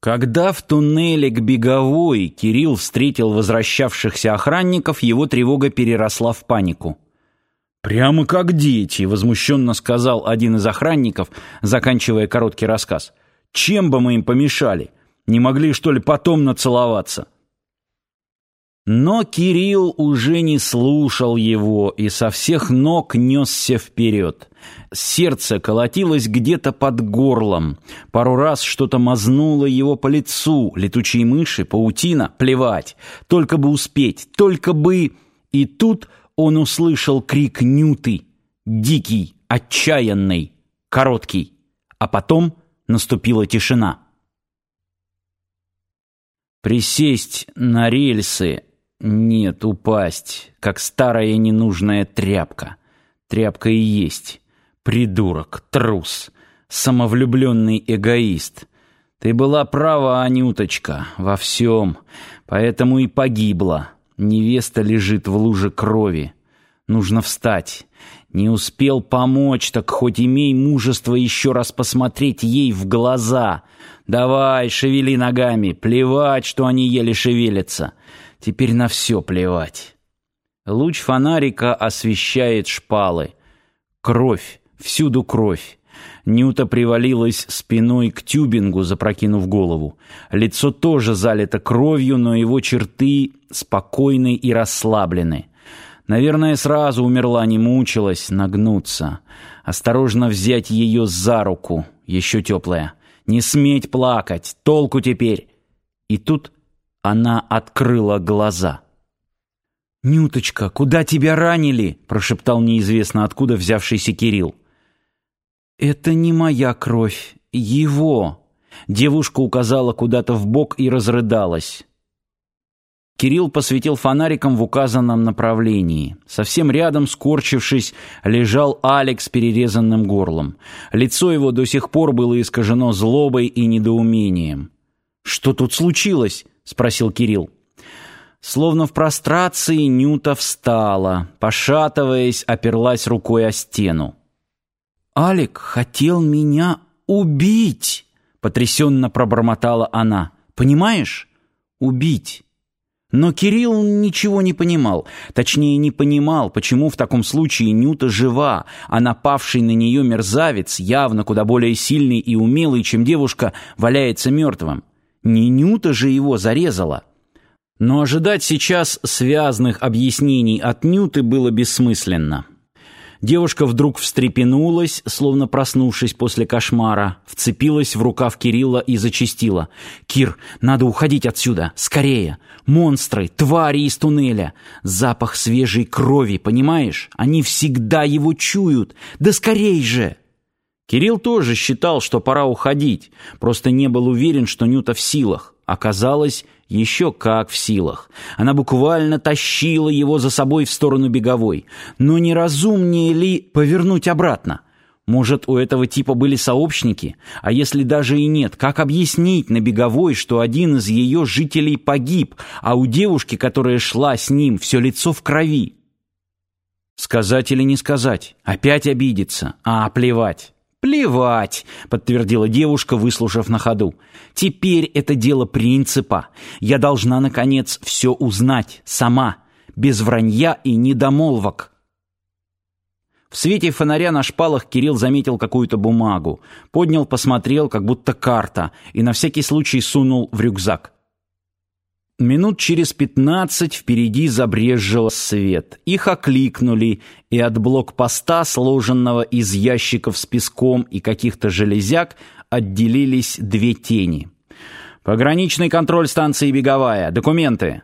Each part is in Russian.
Когда в туннеле к Беговой Кирилл встретил возвращавшихся охранников, его тревога переросла в панику. «Прямо как дети», — возмущенно сказал один из охранников, заканчивая короткий рассказ. «Чем бы мы им помешали? Не могли, что ли, потом нацеловаться?» Но Кирилл уже не слушал его и со всех ног несся вперед. Сердце колотилось где-то под горлом. Пару раз что-то мазнуло его по лицу. Летучие мыши, паутина, плевать. Только бы успеть, только бы... И тут он услышал крик Нюты. Дикий, отчаянный, короткий. А потом наступила тишина. Присесть на рельсы нет, упасть, как старая ненужная тряпка. Тряпка и есть. Придурок, трус, самовлюбленный эгоист. Ты была права, Анюточка, во всем, поэтому и погибла. Невеста лежит в луже крови. Нужно встать. Не успел помочь, так хоть имей мужество еще раз посмотреть ей в глаза. Давай, шевели ногами, плевать, что они еле шевелятся. Теперь на все плевать. Луч фонарика освещает шпалы. Кровь, всюду кровь. Нюта привалилась спиной к тюбингу, запрокинув голову. Лицо тоже залито кровью, но его черты спокойны и расслаблены. Наверное, сразу умерла, не мучилась, нагнуться. Осторожно взять ее за руку, еще теплая. Не сметь плакать, толку теперь. И тут она открыла глаза. «Нюточка, куда тебя ранили?» — прошептал неизвестно откуда взявшийся Кирилл. «Это не моя кровь, его!» Девушка указала куда-то в бок и разрыдалась. Кирилл посветил фонариком в указанном направлении. Совсем рядом, скорчившись, лежал Алекс перерезанным горлом. Лицо его до сих пор было искажено злобой и недоумением. «Что тут случилось?» спросил Кирилл. Словно в прострации Нюта встала, пошатываясь, оперлась рукой о стену. «Алик хотел меня убить!» — потрясенно пробормотала она. «Понимаешь? Убить!» Но Кирилл ничего не понимал. Точнее, не понимал, почему в таком случае Нюта жива, а напавший на нее мерзавец, явно куда более сильный и умелый, чем девушка, валяется мертвым. Не Нюта же его зарезала. Но ожидать сейчас связных объяснений от Нюты было бессмысленно. Девушка вдруг встрепенулась, словно проснувшись после кошмара, вцепилась в рукав Кирилла и зачастила. «Кир, надо уходить отсюда! Скорее! Монстры, твари из туннеля! Запах свежей крови, понимаешь? Они всегда его чуют! Да скорей же!» Кирилл тоже считал, что пора уходить, просто не был уверен, что Нюта в силах. Оказалось, еще как в силах. Она буквально тащила его за собой в сторону беговой. Но не разумнее ли повернуть обратно? Может, у этого типа были сообщники? А если даже и нет, как объяснить на беговой, что один из ее жителей погиб, а у девушки, которая шла с ним, все лицо в крови? Сказать или не сказать? Опять обидеться? А, плевать. «Плевать», — подтвердила девушка, выслушав на ходу. «Теперь это дело принципа. Я должна, наконец, все узнать, сама, без вранья и недомолвок». В свете фонаря на шпалах Кирилл заметил какую-то бумагу. Поднял, посмотрел, как будто карта, и на всякий случай сунул в рюкзак. Минут через пятнадцать впереди забрезжил свет. Их окликнули, и от блокпоста, сложенного из ящиков с песком и каких-то железяк, отделились две тени. «Пограничный контроль станции «Беговая». Документы».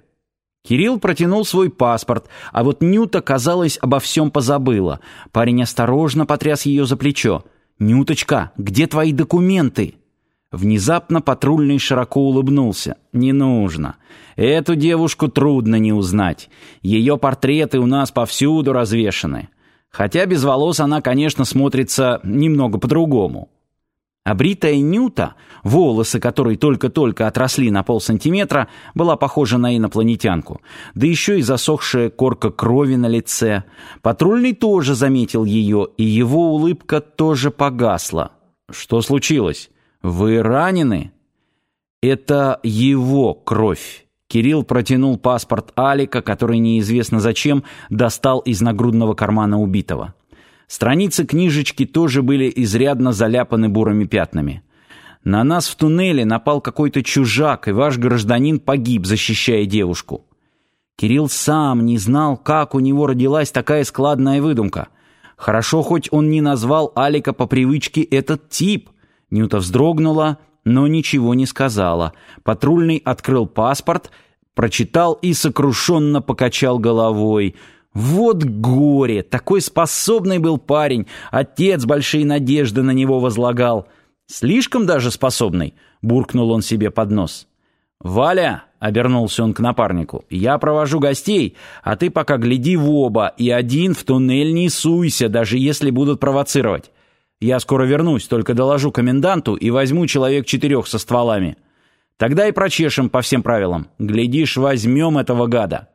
Кирилл протянул свой паспорт, а вот Нюта, казалось, обо всем позабыла. Парень осторожно потряс ее за плечо. «Нюточка, где твои документы?» Внезапно патрульный широко улыбнулся. «Не нужно. Эту девушку трудно не узнать. Ее портреты у нас повсюду развешаны. Хотя без волос она, конечно, смотрится немного по-другому». Обритая Нюта, волосы которой только-только отросли на полсантиметра, была похожа на инопланетянку. Да еще и засохшая корка крови на лице. Патрульный тоже заметил ее, и его улыбка тоже погасла. «Что случилось?» «Вы ранены?» Это его кровь. Кирилл протянул паспорт Алика, который неизвестно зачем достал из нагрудного кармана убитого. Страницы книжечки тоже были изрядно заляпаны бурыми пятнами. На нас в туннеле напал какой-то чужак, и ваш гражданин погиб, защищая девушку. Кирилл сам не знал, как у него родилась такая складная выдумка. Хорошо, хоть он не назвал Алика по привычке этот тип. Нюта вздрогнула, но ничего не сказала. Патрульный открыл паспорт, прочитал и сокрушенно покачал головой. Вот горе! Такой способный был парень. Отец большие надежды на него возлагал. Слишком даже способный, буркнул он себе под нос. «Валя!» — обернулся он к напарнику. «Я провожу гостей, а ты пока гляди в оба, и один в туннель не суйся, даже если будут провоцировать. Я скоро вернусь, только доложу коменданту и возьму человек четырех со стволами. Тогда и прочешем по всем правилам. Глядишь, возьмем этого гада».